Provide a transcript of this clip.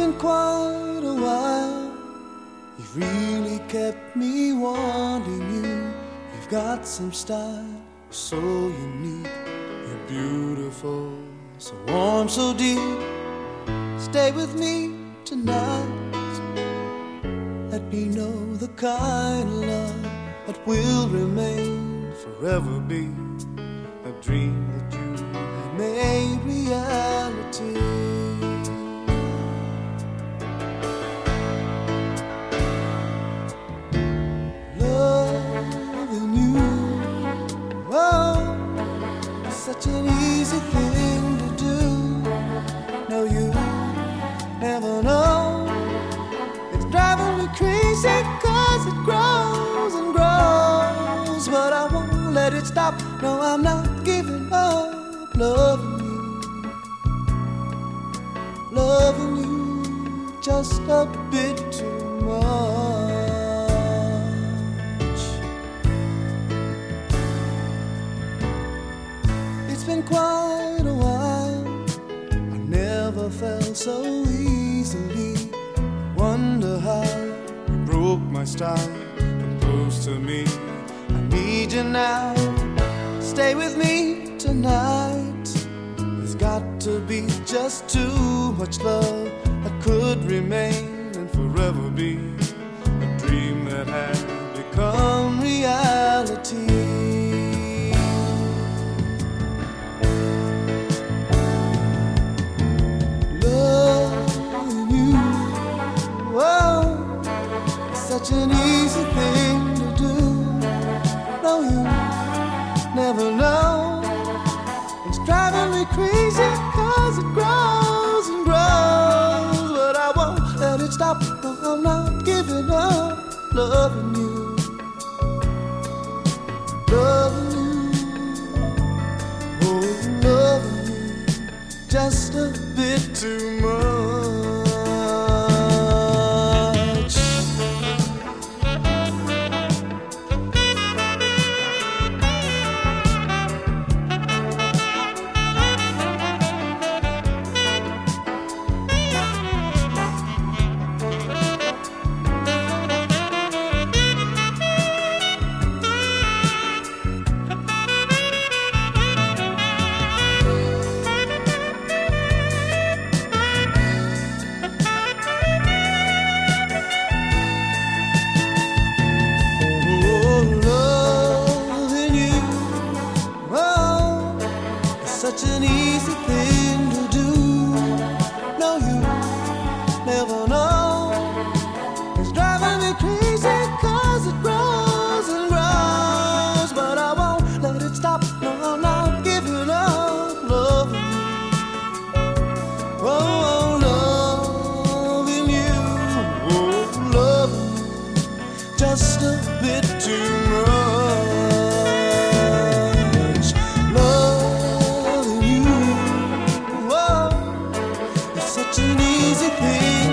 been quite a while. You've really kept me wanting you. You've got some style, so unique. You're beautiful, so warm, so deep. Stay with me tonight. Let me know the kind of love that will remain forever be a dream such an easy thing to do. No, you never know. It's driving me crazy cause it grows and grows. But I won't let it stop. No, I'm not giving up loving you. Loving you just a bit It's been quite a while. I never felt so easily. Wonder how you broke my style. Come close to me. I need you now. Stay with me tonight. There's got to be just too much love that could remain and forever be such an easy thing to do. No, you never know. It's driving me crazy cause it grows and grows. But I won't let it stop. No, I'm not giving up loving you. Loving you. Oh, loving you. Just a bit too much. Easy thing